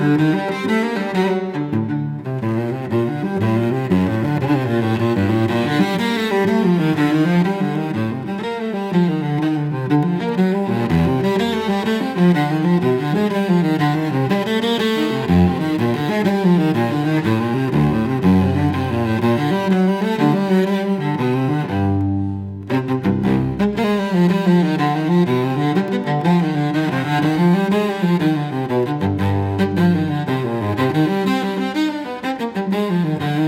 Música